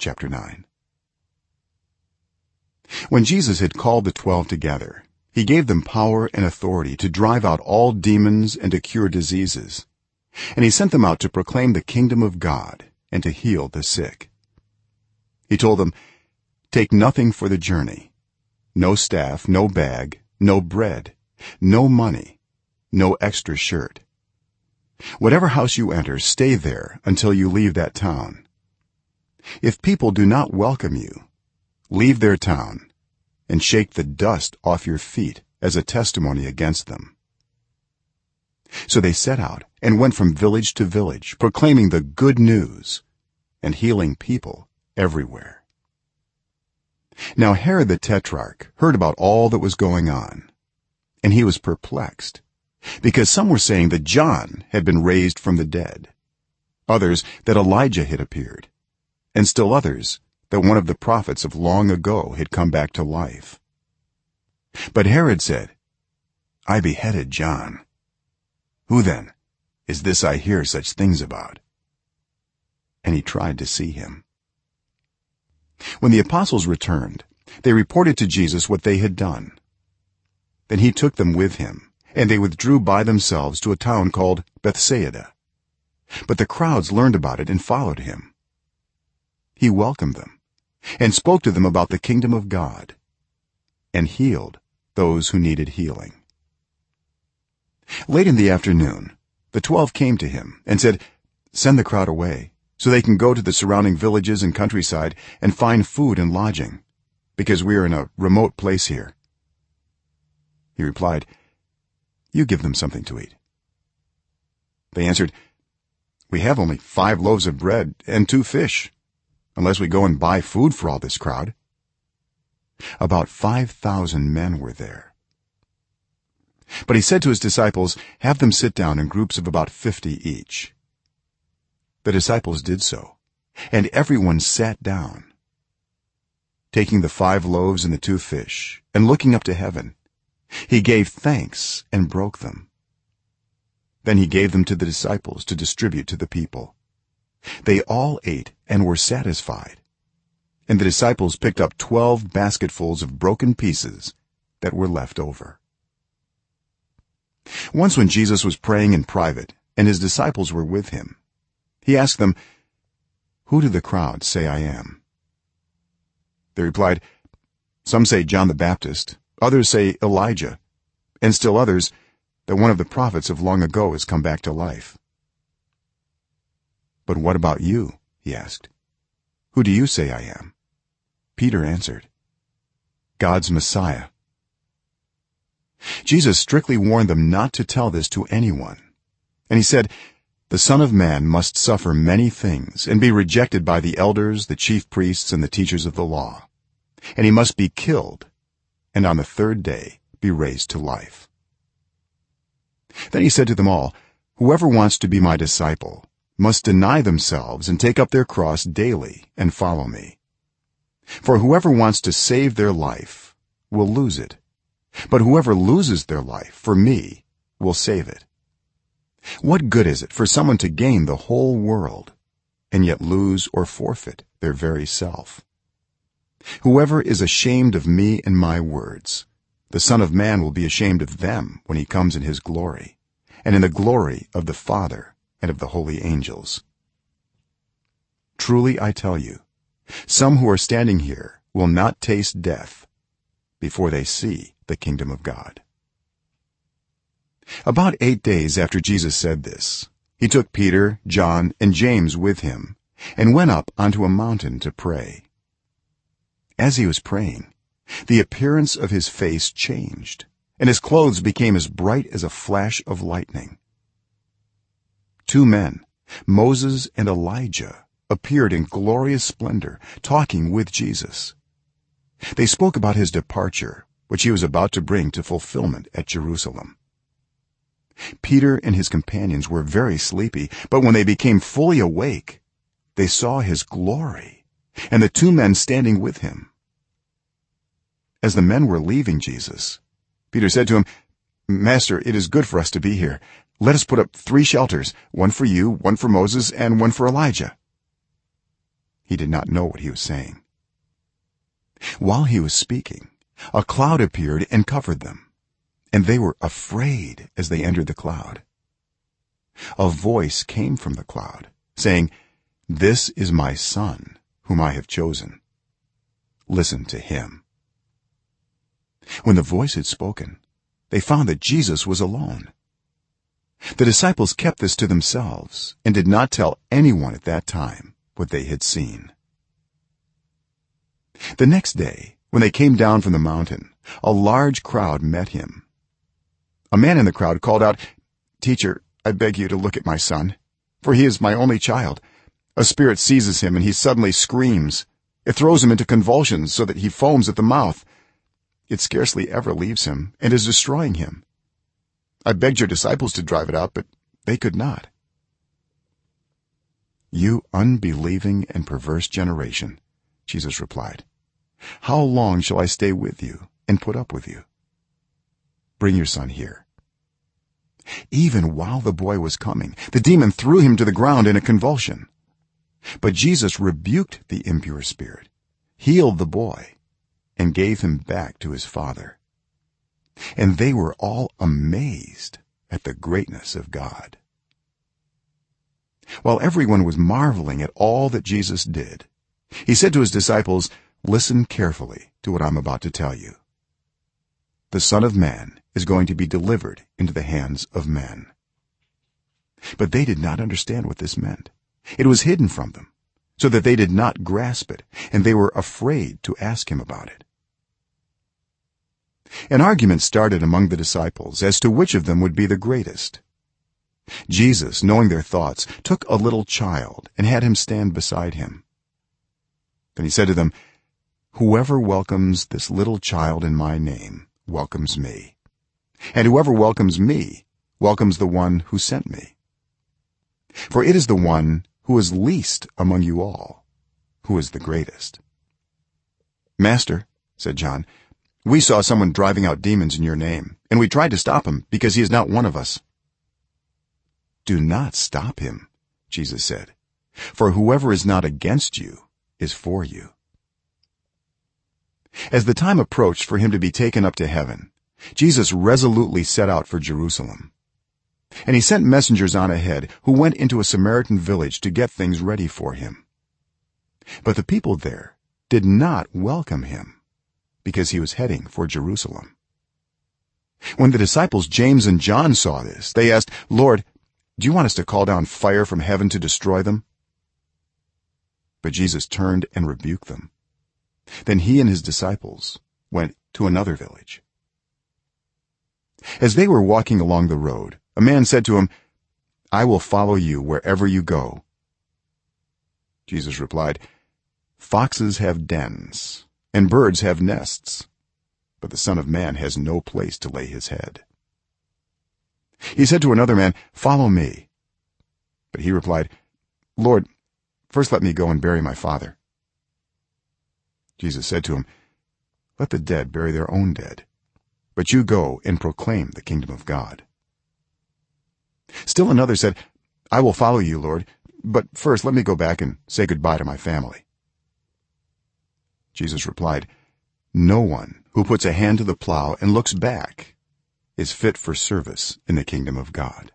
chapter 9 when jesus had called the 12 together he gave them power and authority to drive out all demons and to cure diseases. And he sent them out to proclaim the kingdom of god and to heal the sick. He told them take nothing for the journey. No staff no bag no bread no money no extra shirt. Whatever house you enter stay there until you leave that town if people do not welcome you leave their town and shake the dust off your feet as a testimony against them. So they set out and went from village to village proclaiming the good news and healing people everywhere. Now herod the tetrarch heard about all that was going on and he was perplexed because some were saying that john had been raised from the dead. Others that elijah had appeared and still others that one of the prophets of long ago had come back to life. But herod said i beheaded john. Who then is this i hear such things about? And he tried to see him. When the apostles returned they reported to jesus what they had done. Then he took them with him and they withdrew by themselves to a town called bethsaida. But the crowds learned about it and followed him he welcomed them and spoke to them about the kingdom of god and healed those who needed healing. Late in the afternoon the 12 came to him and said send the crowd away so they can go to the surrounding villages and countryside and find food and lodging because we are in a remote place here. He replied you give them something to eat. They answered we have only 5 loaves of bread and 2 fish unless we go and buy food for all this crowd. About 5000 men were there. But he said to his disciples have them sit down in groups of about 50 each. The disciples did so and everyone sat down taking the 5 loaves and the 2 fish and looking up to heaven. He gave thanks and broke them. Then he gave them to the disciples to distribute to the people they all ate and were satisfied. And the disciples picked up 12 basketfuls of broken pieces that were left over. Once when jesus was praying in private and his disciples were with him he asked them who do the crowd say i am? They replied some say john the baptist others say elijah and still others that one of the prophets of long ago has come back to life but what about you? he asked. Who do you say i am? Peter answered god's messiah. Jesus strictly warned them not to tell this to anyone. And he said the son of man must suffer many things and be rejected by the elders the chief priests and the teachers of the law. And he must be killed and on the third day be raised to life. Then he said to them all whoever wants to be my disciple must deny themselves and take up their cross daily and follow me. For whoever wants to save their life will lose it. But whoever loses their life for me will save it. What good is it for someone to gain the whole world and yet lose or forfeit their very self? Whoever is ashamed of me and my words the son of man will be ashamed of them when he comes in his glory and in the glory of the father and of the holy angels. Truly i tell you some who are standing here will not taste death before they see the kingdom of god. About 8 days after jesus said this he took peter john and james with him and went up onto a mountain to pray. As he was praying the appearance of his face changed and his clothes became as bright as a flash of lightning two men moses and elijah appeared in glorious splendor talking with jesus. They spoke about his departure which he was about to bring to fulfillment at jerusalem. Peter and his companions were very sleepy but when they became fully awake they saw his glory and the two men standing with him. As the men were leaving jesus peter said to him master it is good for us to be here let us put up 3 shelters one for you one for moses and one for elijah. He did not know what he was saying. While he was speaking a cloud appeared and covered them and they were afraid as they entered the cloud. A voice came from the cloud saying this is my son whom i have chosen. Listen to him. When the voice had spoken they found that jesus was alone the disciples kept this to themselves and did not tell anyone at that time what they had seen. The next day when they came down from the mountain a large crowd met him. A man in the crowd called out teacher i beg you to look at my son for he is my only child. A spirit seizes him and he suddenly screams. It throws him into convulsions so that he foams at the mouth. It scarcely ever leaves him and is destroying him i begged your disciples to drive it out but they could not. You unbelieving and perverse generation jesus replied how long shall i stay with you and put up with you? Bring your son here. Even while the boy was coming the demon threw him to the ground in a convulsion. But jesus rebuked the impure spirit healed the boy and gave him back to his father and they were all amazed at the greatness of god. While everyone was marveling at all that jesus did he said to his disciples listen carefully to what i'm about to tell you. The son of man is going to be delivered into the hands of men. But they did not understand what this meant. It was hidden from them so that they did not grasp it and they were afraid to ask him about it an argument started among the disciples as to which of them would be the greatest. Jesus knowing their thoughts took a little child and had him stand beside him. Then he said to them whoever welcomes this little child in my name welcomes me. And whoever welcomes me welcomes the one who sent me. For it is the one who is least among you all who is the greatest. Master said john we saw someone driving out demons in your name and we tried to stop him because he is not one of us. Do not stop him jesus said for whoever is not against you is for you. As the time approached for him to be taken up to heaven jesus resolutely set out for jerusalem. And he sent messengers on ahead who went into a samaritan village to get things ready for him. But the people there did not welcome him because he was heading for jerusalem. When the disciples james and john saw this they asked lord do you want us to call down fire from heaven to destroy them? But jesus turned and rebuked them. Then he and his disciples went to another village. As they were walking along the road a man said to him i will follow you wherever you go. Jesus replied foxes have dens and birds have nests but the son of man has no place to lay his head. He said to another man follow me. But he replied lord first let me go and bury my father. Jesus said to him let the dead bury their own dead but you go and proclaim the kingdom of god. Still another said i will follow you lord but first let me go back and say goodbye to my family jesus replied no one who puts a hand to the plow and looks back is fit for service in the kingdom of god